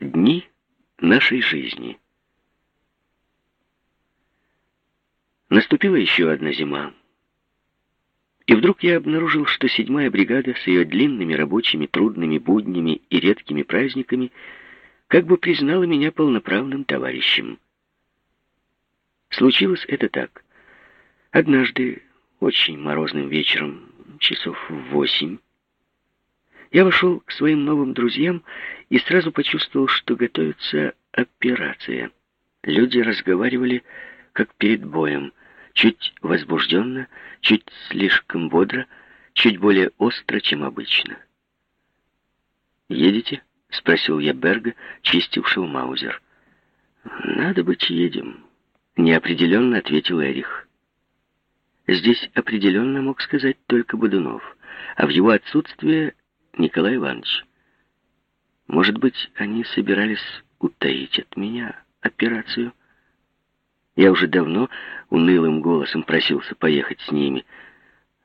Дни нашей жизни. Наступила еще одна зима. И вдруг я обнаружил, что седьмая бригада с ее длинными рабочими трудными буднями и редкими праздниками как бы признала меня полноправным товарищем. Случилось это так. Однажды, очень морозным вечером, часов в восемь, я вошел к своим новым друзьям и сразу почувствовал, что готовится операция. Люди разговаривали, как перед боем, чуть возбужденно, чуть слишком бодро, чуть более остро, чем обычно. «Едете?» — спросил я Берга, чистившего Маузер. «Надо быть, едем», — неопределенно ответил Эрих. Здесь определенно мог сказать только Бодунов, а в его отсутствие Николай Иванович. Может быть, они собирались утаить от меня операцию? Я уже давно унылым голосом просился поехать с ними,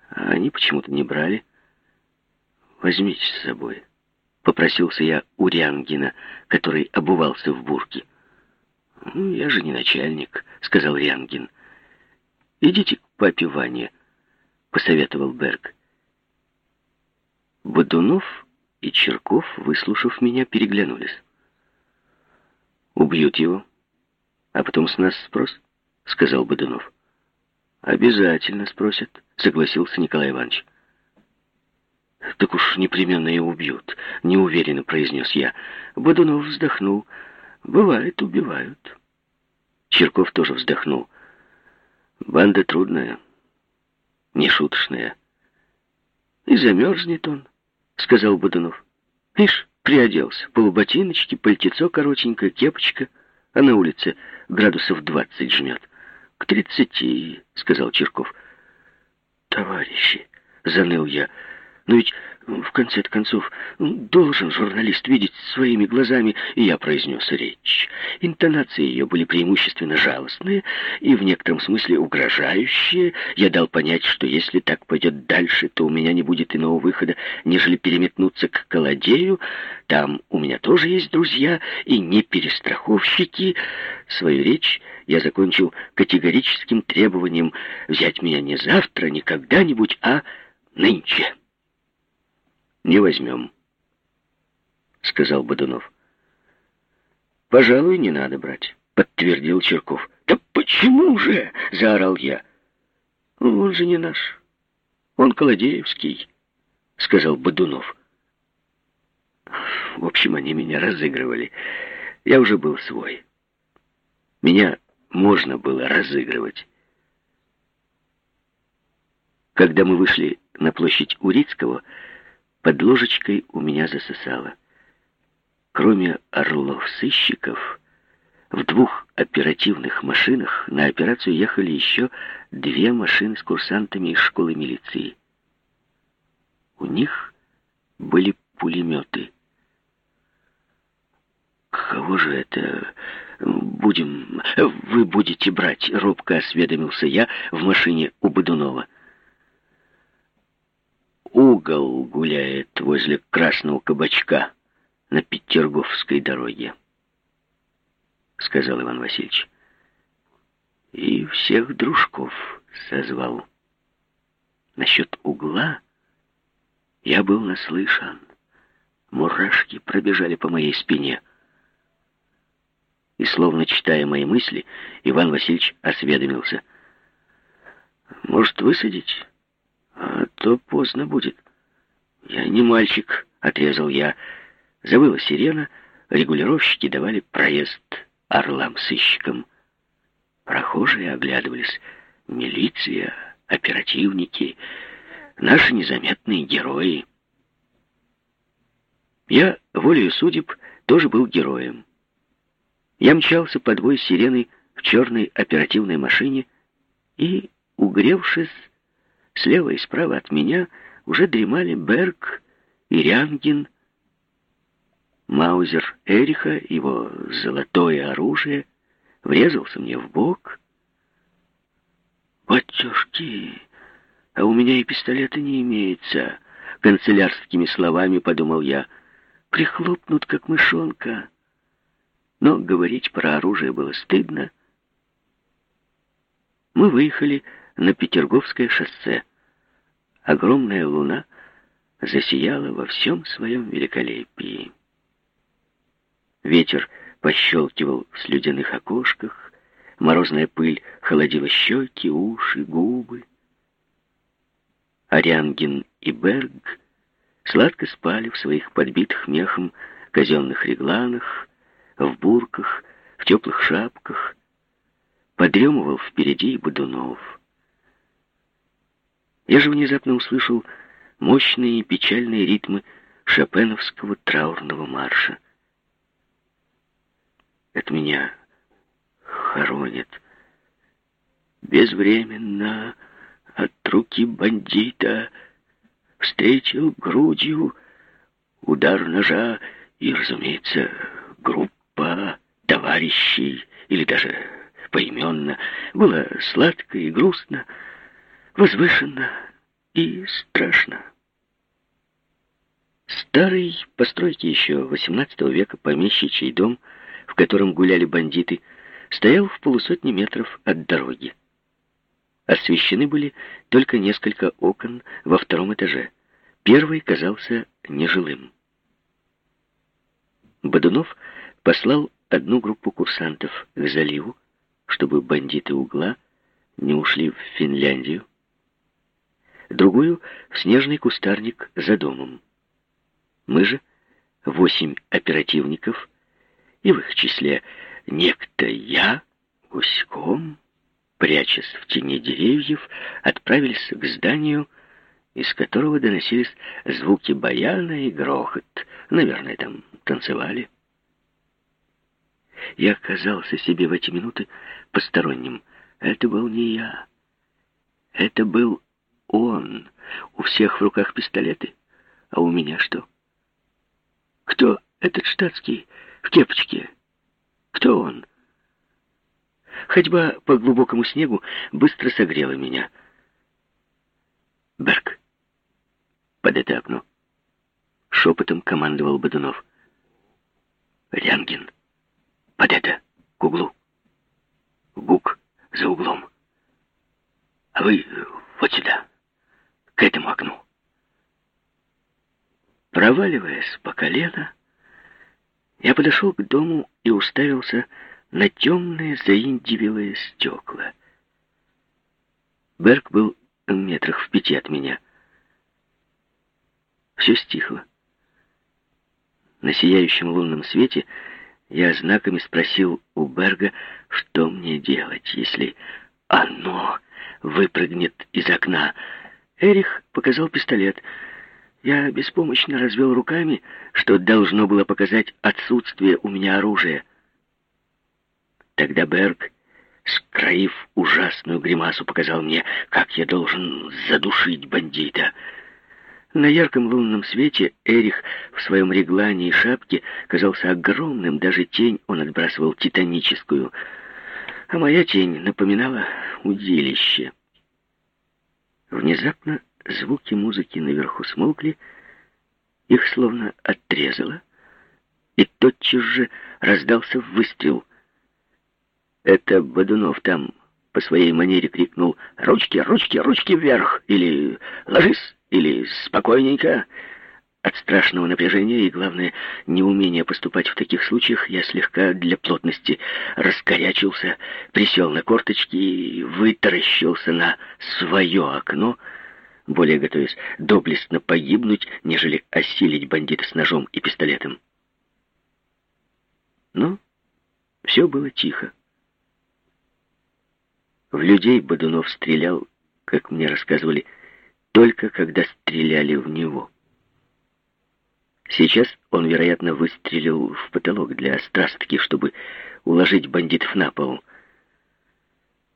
а они почему-то не брали. «Возьмите с собой», — попросился я у Риангина, который обувался в бурке. «Ну, я же не начальник», — сказал Риангин. «Идите к папе Ване», — посоветовал Берг. Бодунов и Черков, выслушав меня, переглянулись. «Убьют его, а потом с нас спрос», — сказал Бодунов. «Обязательно спросят», — согласился Николай Иванович. «Так уж непременно и убьют», — неуверенно произнес я. Бодунов вздохнул. «Бывает, убивают». Черков тоже вздохнул. «Банда трудная, нешуточная. И замерзнет он сказал Бодунов. Ишь, приоделся. Полуботиночки, пальтецо коротенькое, кепочка. А на улице градусов двадцать жмет. К тридцати, сказал Черков. Товарищи, заныл я. Но ведь в конце концов, должен журналист видеть своими глазами, и я произнес речь. Интонации ее были преимущественно жалостные и в некотором смысле угрожающие. Я дал понять, что если так пойдет дальше, то у меня не будет иного выхода, нежели переметнуться к Колодею. Там у меня тоже есть друзья и не перестраховщики. Свою речь я закончил категорическим требованием взять меня не завтра, не когда-нибудь, а нынче. «Не возьмем», — сказал Бодунов. «Пожалуй, не надо брать», — подтвердил Черков. «Да почему же?» — заорал я. «Он же не наш. Он Колодеевский», — сказал Бодунов. В общем, они меня разыгрывали. Я уже был свой. Меня можно было разыгрывать. Когда мы вышли на площадь Урицкого, под ложечкой у меня засосало. Кроме орлов-сыщиков, в двух оперативных машинах на операцию ехали еще две машины с курсантами из школы милиции. У них были пулеметы. «Кого же это будем... Вы будете брать?» — робко осведомился я в машине у Бодунова угол гуляет возле красного кабачка на Петерговской дороге, сказал Иван Васильевич. И всех дружков созвал. Насчет угла я был наслышан. Мурашки пробежали по моей спине. И, словно читая мои мысли, Иван Васильевич осведомился. «Может, высадить?» А то поздно будет. Я не мальчик, отрезал я. Завыла сирена, регулировщики давали проезд орлам-сыщикам. Прохожие оглядывались. Милиция, оперативники, наши незаметные герои. Я, волею судеб, тоже был героем. Я мчался под вой сирены в черной оперативной машине и, угревшись, Слева и справа от меня уже дремали Берг и Рянгин, Маузер Эриха, его золотое оружие, врезался мне в бок. «Батюшки, а у меня и пистолета не имеется», — канцелярскими словами подумал я. «Прихлопнут, как мышонка». но говорить про оружие было стыдно. Мы выехали на Петерговское шоссе. Огромная луна засияла во всем своем великолепии. Ветер пощелкивал в слюдяных окошках, морозная пыль холодила щеки, уши, губы. Ариангин и Берг сладко спали в своих подбитых мехом казенных регланах, в бурках, в теплых шапках. Подремывал впереди и Будунов. Я же внезапно услышал мощные и печальные ритмы шопеновского траурного марша. Это меня хоронит. Безвременно от руки бандита встретил грудью удар ножа и, разумеется, группа товарищей, или даже поименно, было сладко и грустно, возвышенно и страшно. Старый, постройки еще XVIII века помещичий дом, в котором гуляли бандиты, стоял в полусотни метров от дороги. Освещены были только несколько окон во втором этаже. Первый казался нежилым. Бодунов послал одну группу курсантов к заливу, чтобы бандиты угла не ушли в Финляндию, другую — в снежный кустарник за домом. Мы же, восемь оперативников, и в их числе некто я, гуськом, прячась в тени деревьев, отправились к зданию, из которого доносились звуки баяна и грохот. Наверное, там танцевали. Я оказался себе в эти минуты посторонним. Это был не я. Это был он. У всех в руках пистолеты. А у меня что? Кто этот штатский в кепочке? Кто он? Ходьба по глубокому снегу быстро согрела меня. «Берг, под это окно!» Шепотом командовал Бодунов. «Лянгин, под это, к углу. Гук за углом. А вы вот сюда, к этому окну». Проваливаясь по колено, я подошел к дому и уставился на темные заиндивелые стекла. Берг был метрах в пяти от меня. Все стихло. На сияющем лунном свете я знаками спросил у Берга, что мне делать, если оно выпрыгнет из окна. Эрих показал пистолет. Я беспомощно развел руками, что должно было показать отсутствие у меня оружия. Тогда Берг, скроив ужасную гримасу, показал мне, как я должен задушить бандита. На ярком лунном свете Эрих в своем реглане и шапке казался огромным, даже тень он отбрасывал титаническую, а моя тень напоминала удилище. Внезапно звуки музыки наверху смолкли, их словно отрезало, и тотчас же раздался выстрел — это Бодунов там по своей манере крикнул «Ручки, ручки, ручки вверх!» или «Ложись!» или «Спокойненько!» От страшного напряжения и, главное, неумения поступать в таких случаях, я слегка для плотности раскорячился, присел на корточки и вытаращился на свое окно, более готовясь доблестно погибнуть, нежели осилить бандита с ножом и пистолетом. Но все было тихо. В людей Бодунов стрелял, как мне рассказывали, только когда стреляли в него. Сейчас он, вероятно, выстрелил в потолок для страстки, чтобы уложить бандитов на пол.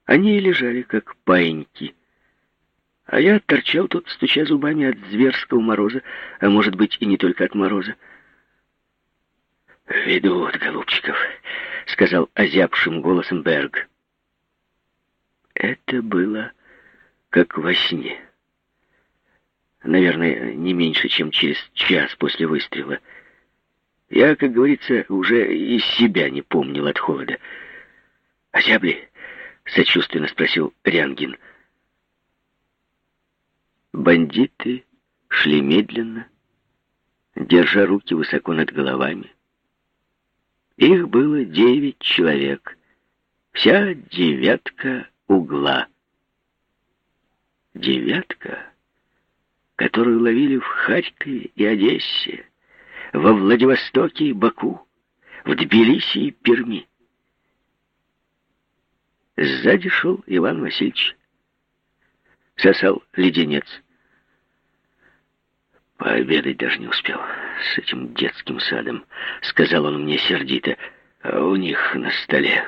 Они лежали, как паиньки. А я торчал тут, стуча зубами от зверского мороза, а может быть и не только от мороза. «Ведут, голубчиков», — сказал озябшим голосом Берг. Это было как во сне. Наверное, не меньше, чем через час после выстрела. Я, как говорится, уже из себя не помнил от холода. «Озябли?» — сочувственно спросил Рянгин. Бандиты шли медленно, держа руки высоко над головами. Их было девять человек, вся девятка угла. Девятка, которую ловили в Харькове и Одессе, во Владивостоке и Баку, в Тбилиси и Перми. Сзади шел Иван Васильевич. Сосал леденец. Пообедать даже не успел с этим детским садом, сказал он мне сердито. А у них на столе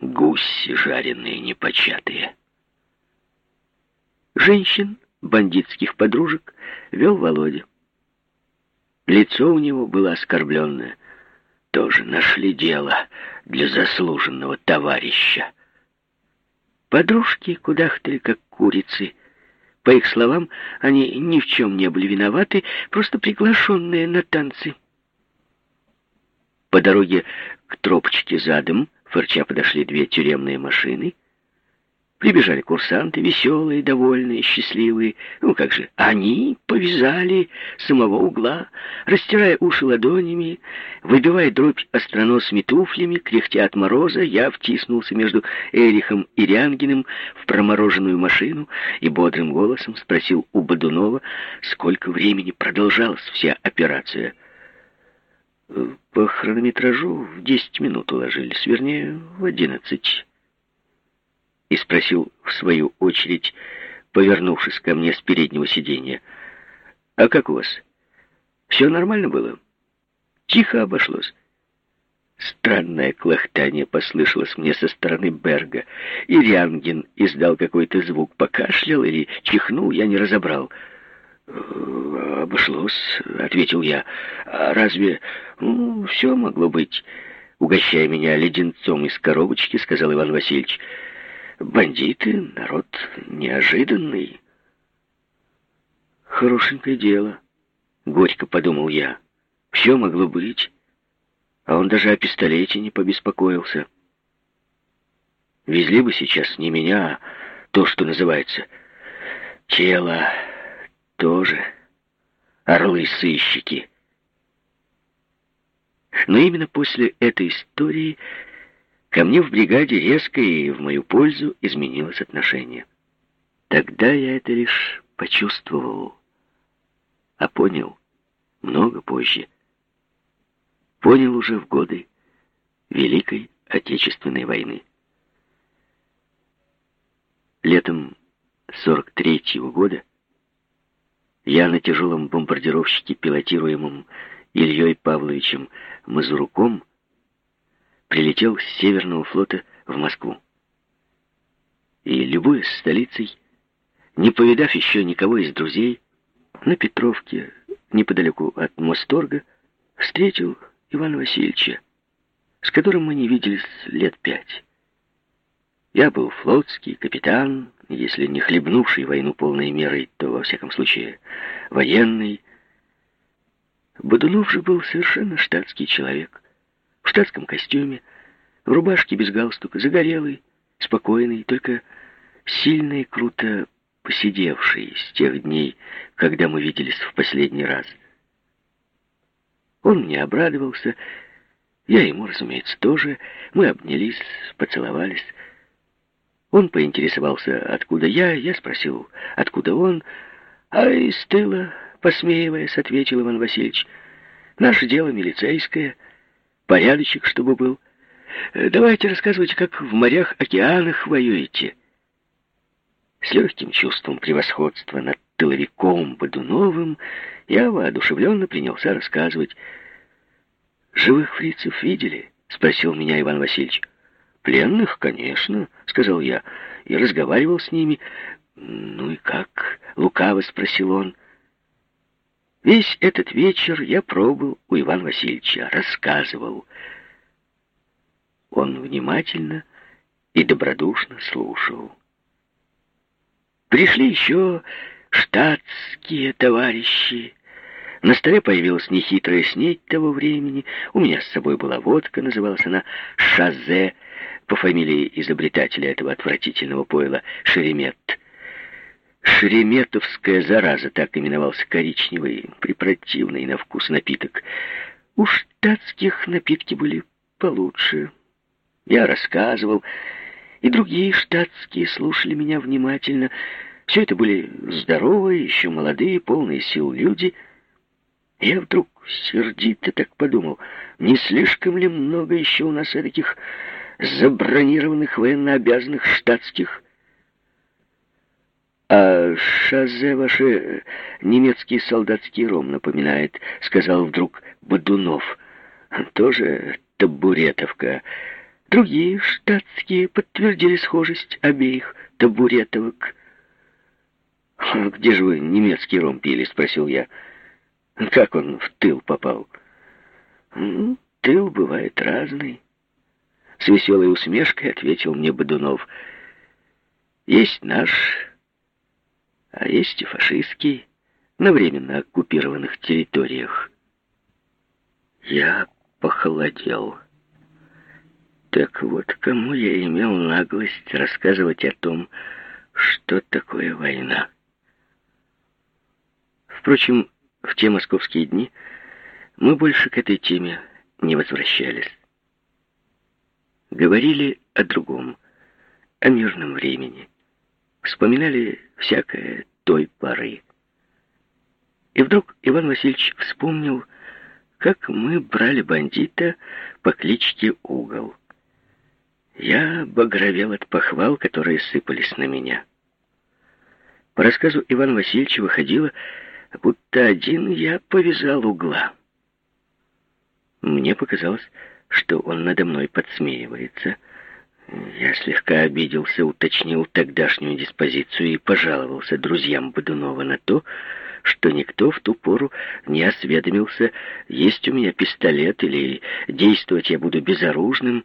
гуси жареные, непочатые. Женщин, бандитских подружек, вел Володя. Лицо у него было оскорбленное. Тоже нашли дело для заслуженного товарища. Подружки кудахтали, как курицы. По их словам, они ни в чем не были виноваты, просто приглашенные на танцы. По дороге к тропочке задом, фырча подошли две тюремные машины — Прибежали курсанты, веселые, довольные, счастливые. Ну как же, они повязали самого угла, растирая уши ладонями, выбивая дробь остроносыми туфлями, кряхтя от мороза, я втиснулся между Эрихом и Рянгиным в промороженную машину и бодрым голосом спросил у Бодунова, сколько времени продолжалась вся операция. По хронометражу в десять минут уложились, вернее, в одиннадцать и спросил в свою очередь, повернувшись ко мне с переднего сиденья. «А как у вас? Все нормально было?» «Тихо обошлось». Странное клохтание послышалось мне со стороны Берга, и Рянгин издал какой-то звук, покашлял или чихнул, я не разобрал. «Э, «Обошлось», — ответил я. «А разве... Ну, все могло быть?» Угощая меня леденцом из коробочки, сказал Иван Васильевич. Бандиты — народ неожиданный. Хорошенькое дело, горько подумал я. Все могло быть. А он даже о пистолете не побеспокоился. Везли бы сейчас не меня, а то, что называется тело тоже. Орлы-сыщики. Но именно после этой истории Ко мне в бригаде резко и в мою пользу изменилось отношение. Тогда я это лишь почувствовал, а понял много позже. Понял уже в годы Великой Отечественной войны. Летом 43-го года я на тяжелом бомбардировщике, пилотируемом Ильей Павловичем Мазуруком, прилетел с Северного флота в Москву. И, любуясь столицей, не повидав еще никого из друзей, на Петровке, неподалеку от Мосторга, встретил Ивана Васильевича, с которым мы не виделись лет пять. Я был флотский капитан, если не хлебнувший войну полной мерой, то, во всяком случае, военный. Бодунов же был совершенно штатский человек в штатском костюме, в рубашке без галстука, загорелый, спокойный, только сильно и круто посидевший с тех дней, когда мы виделись в последний раз. Он мне обрадовался, я ему, разумеется, тоже. Мы обнялись, поцеловались. Он поинтересовался, откуда я, я спросил, откуда он. А из тыла, посмеиваясь, ответил Иван Васильевич, наше дело милицейское — порядочек, чтобы был. Э, давайте рассказывайте, как в морях, океанах воюете. С легким чувством превосходства над тыловиком Бодуновым я воодушевленно принялся рассказывать. «Живых фрицев видели?» — спросил меня Иван Васильевич. «Пленных, конечно», — сказал я, — и разговаривал с ними. «Ну и как?» — лукаво спросил он. Весь этот вечер я пробыл у Ивана Васильевича, рассказывал. Он внимательно и добродушно слушал. Пришли еще штатские товарищи, На столе появилась нехитрая снеть того времени. У меня с собой была водка, называлась она «Шазе», по фамилии изобретателя этого отвратительного пойла Шеремет. Шереметовская зараза, так именовался коричневый, припротивный на вкус напиток. У штатских напитки были получше. Я рассказывал, и другие штатские слушали меня внимательно. Все это были здоровые, еще молодые, полные сил люди. Я вдруг сердито так подумал, не слишком ли много еще у нас таких забронированных военнообязанных штатских? «А шазе ваше немецкий солдатский ром напоминает», — сказал вдруг Бодунов. «Тоже табуретовка». Другие штатские подтвердили схожесть обеих табуретовок. «Где же вы немецкий ром пили?» — спросил я. «Как он в тыл попал?» «Ну, тыл бывает разный». С веселой усмешкой ответил мне Бодунов. «Есть наш, а есть и фашистский на временно оккупированных территориях». Я похолодел. Так вот, кому я имел наглость рассказывать о том, что такое война. Впрочем, в те московские дни мы больше к этой теме не возвращались. Говорили о другом, о мирном времени. Вспоминали всякое той поры. И вдруг Иван Васильевич вспомнил, как мы брали бандита по кличке Угол. Я багровел от похвал, которые сыпались на меня. По рассказу Ивана Васильевича выходило, будто один я повязал угла. Мне показалось, что он надо мной подсмеивается. Я слегка обиделся, уточнил тогдашнюю диспозицию и пожаловался друзьям Бодунова на то, что никто в ту пору не осведомился, есть у меня пистолет или действовать я буду безоружным.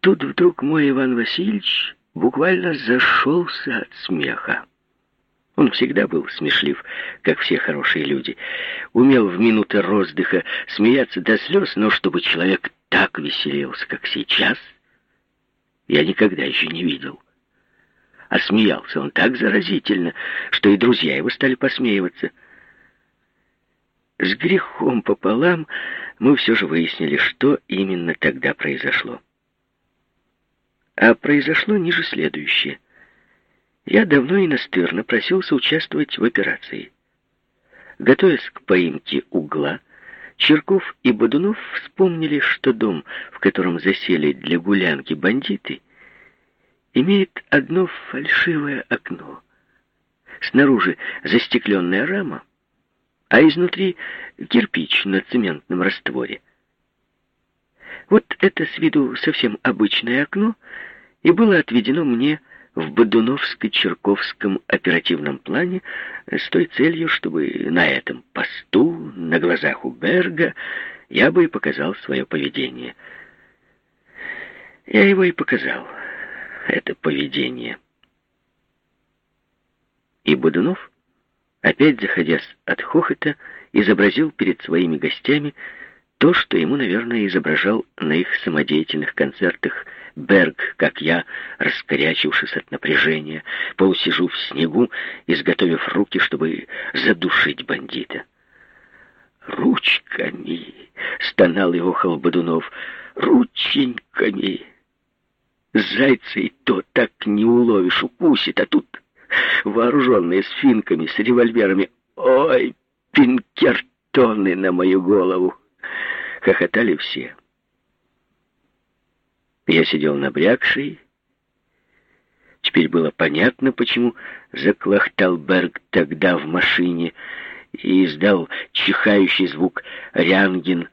Тут вдруг мой Иван Васильевич буквально зашелся от смеха. Он всегда был смешлив, как все хорошие люди. Умел в минуты роздыха смеяться до слез, но чтобы человек так веселился, как сейчас, я никогда еще не видел. А смеялся он так заразительно, что и друзья его стали посмеиваться. С грехом пополам мы все же выяснили, что именно тогда произошло. А произошло ниже следующее. Я давно и настырно просился участвовать в операции. Готовясь к поимке угла, Черков и Бодунов вспомнили, что дом, в котором засели для гулянки бандиты, имеет одно фальшивое окно. Снаружи застекленная рама, а изнутри кирпич на цементном растворе. Вот это с виду совсем обычное окно и было отведено мне в Бодуновско-Черковском оперативном плане с той целью, чтобы на этом посту, на глазах у Берга, я бы и показал свое поведение. Я его и показал, это поведение. И Бодунов, опять заходясь от хохота, изобразил перед своими гостями то, что ему, наверное, изображал на их самодеятельных концертах Берг, как я, раскорячившись от напряжения, полусижу в снегу, изготовив руки, чтобы задушить бандита. «Ручками!» — стонал и охал Бодунов. «Рученьками!» Зайца и то так не уловишь, укусит, а тут вооруженные с финками, с револьверами. Ой, пинкертоны на мою голову! Хохотали все. Я сидел набрякший. Теперь было понятно, почему заклохтал Берг тогда в машине и издал чихающий звук Рянгин.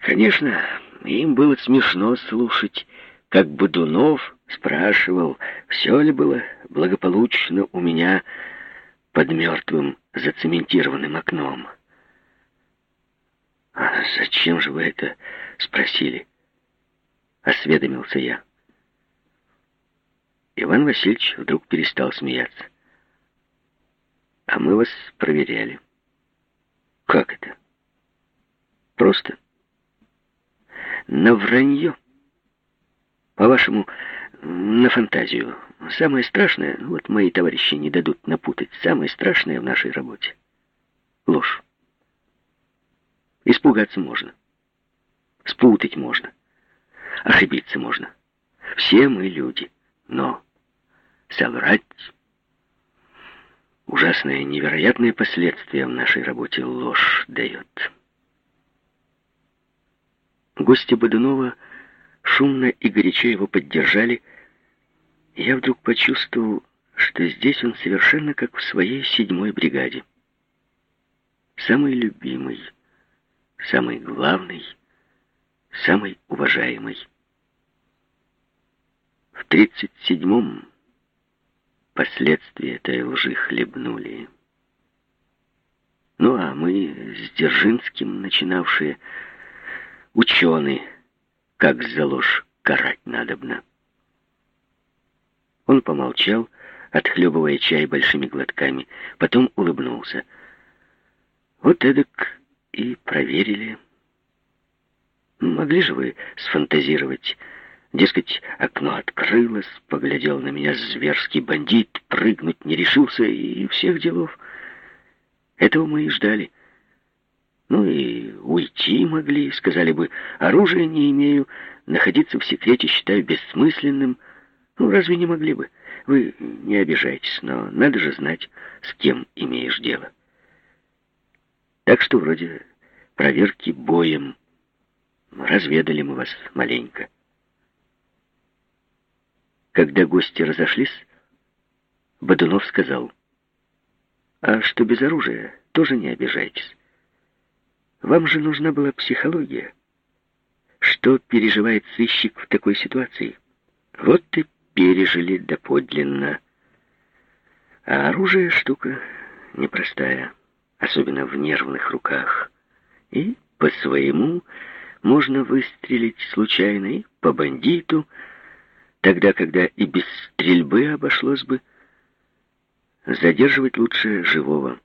Конечно, им было смешно слушать, как Будунов спрашивал, все ли было благополучно у меня под мертвым зацементированным окном. «А зачем же вы это спросили?» — осведомился я. Иван Васильевич вдруг перестал смеяться. «А мы вас проверяли. Как это? Просто. На вранье. По-вашему, на фантазию. Самое страшное, вот мои товарищи не дадут напутать, самое страшное в нашей работе — ложь. Испугаться можно. Спутать можно. Ошибиться можно. Все мы люди. Но соврать... Ужасные, невероятные последствия в нашей работе ложь дает. Гости Бодунова шумно и горячо его поддержали, я вдруг почувствовал, что здесь он совершенно как в своей седьмой бригаде. Самый любимый, самый главный, самый уважаемый. В тридцать седьмом последствия этой лжи хлебнули. Ну, а мы с Дзержинским, начинавшие, ученые, как за ложь карать надобно. Он помолчал, отхлебывая чай большими глотками, потом улыбнулся. Вот эдак и проверили. Могли же вы сфантазировать, Дескать, окно открылось, поглядел на меня зверский бандит, прыгнуть не решился и всех делов. Этого мы и ждали. Ну и уйти могли, сказали бы, оружия не имею, находиться в секрете считаю бессмысленным. Ну, разве не могли бы? Вы не обижайтесь, но надо же знать, с кем имеешь дело. Так что вроде проверки боем. Разведали мы вас маленько. Когда гости разошлись, Бодунов сказал, «А что без оружия, тоже не обижайтесь. Вам же нужна была психология. Что переживает сыщик в такой ситуации? Вот и пережили доподлинно. А оружие штука непростая, особенно в нервных руках. И по своему можно выстрелить случайно, и по бандиту — Тогда, когда и без стрельбы обошлось бы, задерживать лучше живого.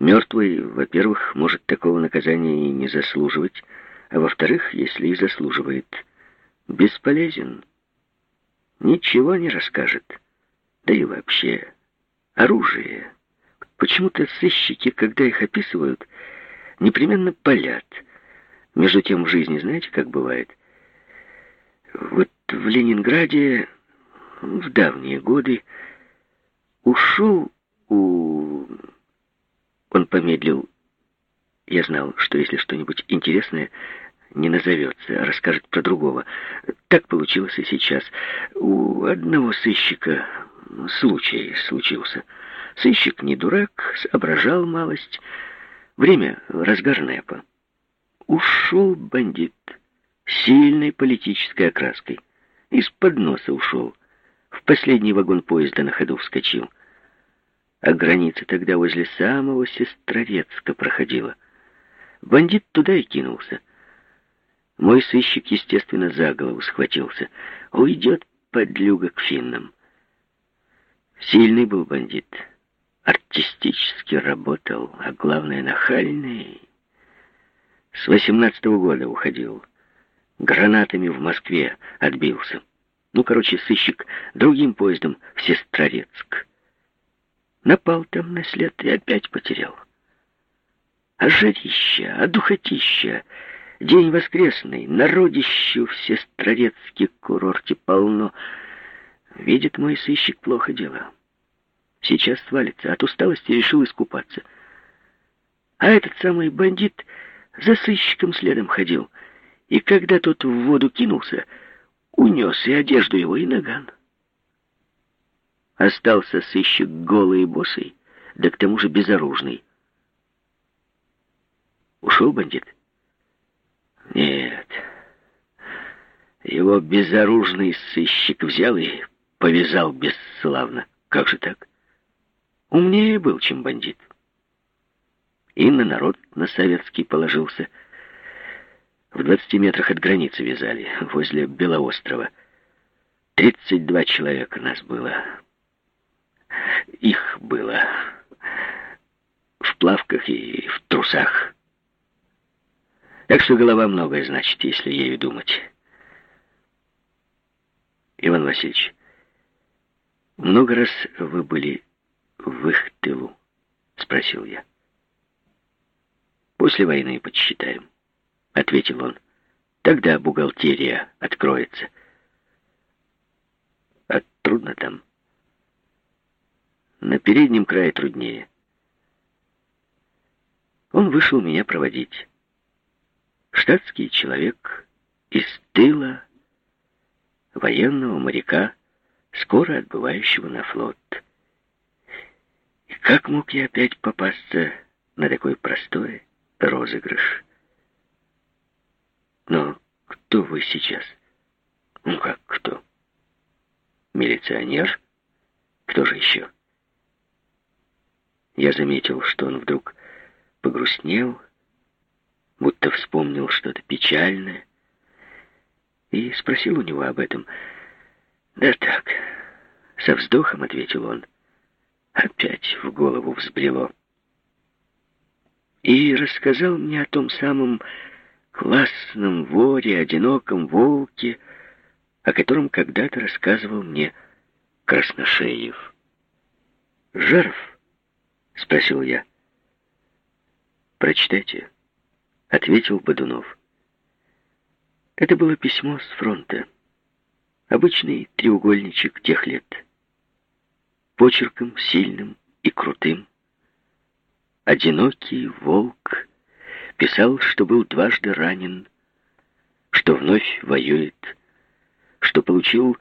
Мертвый, во-первых, может такого наказания и не заслуживать, а во-вторых, если и заслуживает, бесполезен. Ничего не расскажет. Да и вообще, оружие. Почему-то сыщики, когда их описывают, непременно палят. Между тем в жизни, знаете, как бывает – вот в Ленинграде в давние годы ушел у... Он помедлил. Я знал, что если что-нибудь интересное не назовется, а расскажет про другого. Так получилось и сейчас. У одного сыщика случай случился. Сыщик не дурак, соображал малость. Время разгар НЭПа. Ушел бандит сильной политической окраской. Из-под носа ушел. В последний вагон поезда на ходу вскочил. А граница тогда возле самого Сестрорецка проходила. Бандит туда и кинулся. Мой сыщик, естественно, за голову схватился. Уйдет подлюга к финнам. Сильный был бандит. Артистически работал, а главное, нахальный. С восемнадцатого года уходил гранатами в Москве отбился. Ну, короче, сыщик другим поездом в Сестрорецк. Напал там на след и опять потерял. А жарища, а духотища, день воскресный, народищу в Сестрорецке курорте полно. Видит мой сыщик плохо дело. Сейчас свалится, от усталости решил искупаться. А этот самый бандит за сыщиком следом ходил — и когда тот в воду кинулся, унес и одежду его, и наган. Остался сыщик голый и босый, да к тому же безоружный. Ушел бандит? Нет. Его безоружный сыщик взял и повязал бесславно. Как же так? Умнее был, чем бандит. И на народ на советский положился — в двадцати метрах от границы вязали, возле Белоострова. Тридцать два человека нас было. Их было. В плавках и в трусах. Так что голова многое значит, если ею думать. Иван Васильевич, много раз вы были в их тылу? Спросил я. После войны подсчитаем, ответил он. Тогда бухгалтерия откроется. А трудно там. На переднем крае труднее. Он вышел меня проводить. Штатский человек из тыла военного моряка, скоро отбывающего на флот. Как мог я опять попасться на такой простой розыгрыш? Но кто вы сейчас? Ну как кто? Милиционер? Кто же еще? Я заметил, что он вдруг погрустнел, будто вспомнил что-то печальное, и спросил у него об этом. «Да так», — со вздохом ответил он. Опять в голову взбрело. И рассказал мне о том самом классном воре, одиноком волке, о котором когда-то рассказывал мне Красношеев. «Жаров?» — спросил я. «Прочитайте», — ответил Бодунов. Это было письмо с фронта. Обычный треугольничек тех лет. Почерком сильным и крутым. Одинокий волк писал, что был дважды ранен, что вновь воюет, что получил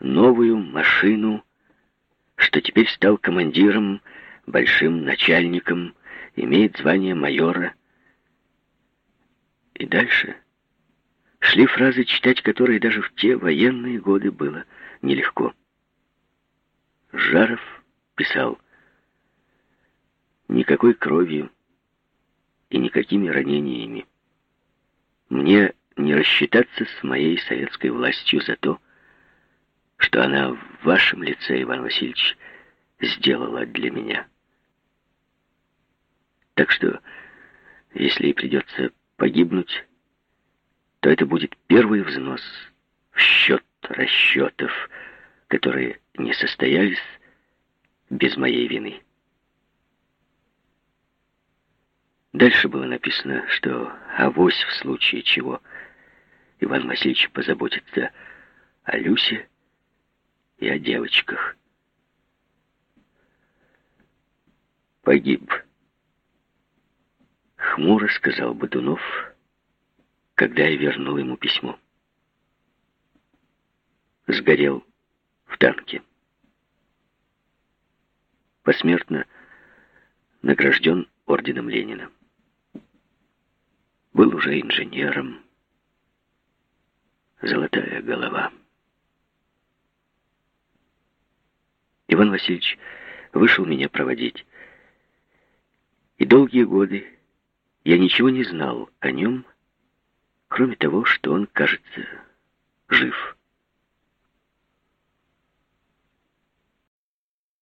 новую машину, что теперь стал командиром, большим начальником, имеет звание майора. И дальше шли фразы, читать которые даже в те военные годы было нелегко. Жаров писал «Никакой кровью и никакими ранениями. Мне не рассчитаться с моей советской властью за то, что она в вашем лице, Иван Васильевич, сделала для меня. Так что, если и придется погибнуть, то это будет первый взнос в счет расчетов, которые не состоялись без моей вины. Дальше было написано, что авось в случае чего Иван Васильевич позаботится о Люсе и о девочках. Погиб. Хмуро сказал Бодунов, когда я вернул ему письмо. Сгорел в танке. Посмертно награжден орденом Ленина. Был уже инженером. Золотая голова. Иван Васильевич вышел меня проводить. И долгие годы я ничего не знал о нем, кроме того, что он, кажется, жив.